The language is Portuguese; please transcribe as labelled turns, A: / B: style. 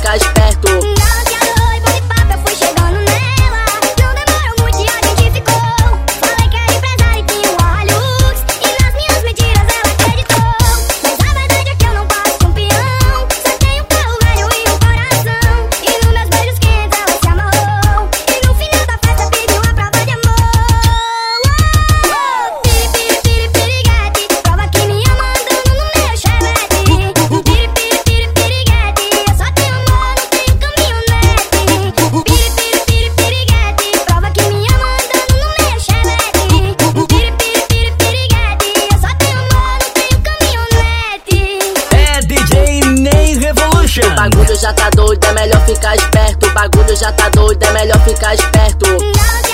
A: ficar esperto. Já tá doido, é melhor ficar esperto. O bagulho já tá doido, é melhor ficar esperto.